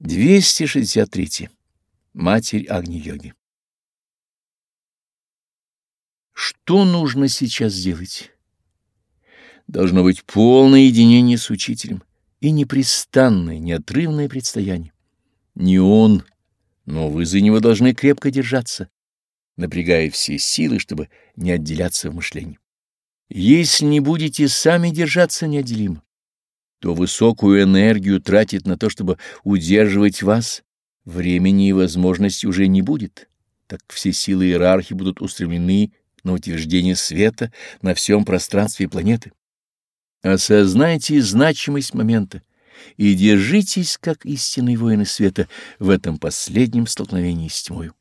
263. Матерь Агни-йоги Что нужно сейчас сделать? Должно быть полное единение с учителем и непрестанное, неотрывное предстояние. Не он, но вы за него должны крепко держаться, напрягая все силы, чтобы не отделяться в мышлении. Если не будете сами держаться неотделимо, то высокую энергию тратит на то, чтобы удерживать вас, времени и возможности уже не будет, так все силы иерархии будут устремлены на утверждение света на всем пространстве планеты. Осознайте значимость момента и держитесь, как истинные воины света, в этом последнем столкновении с тьмою.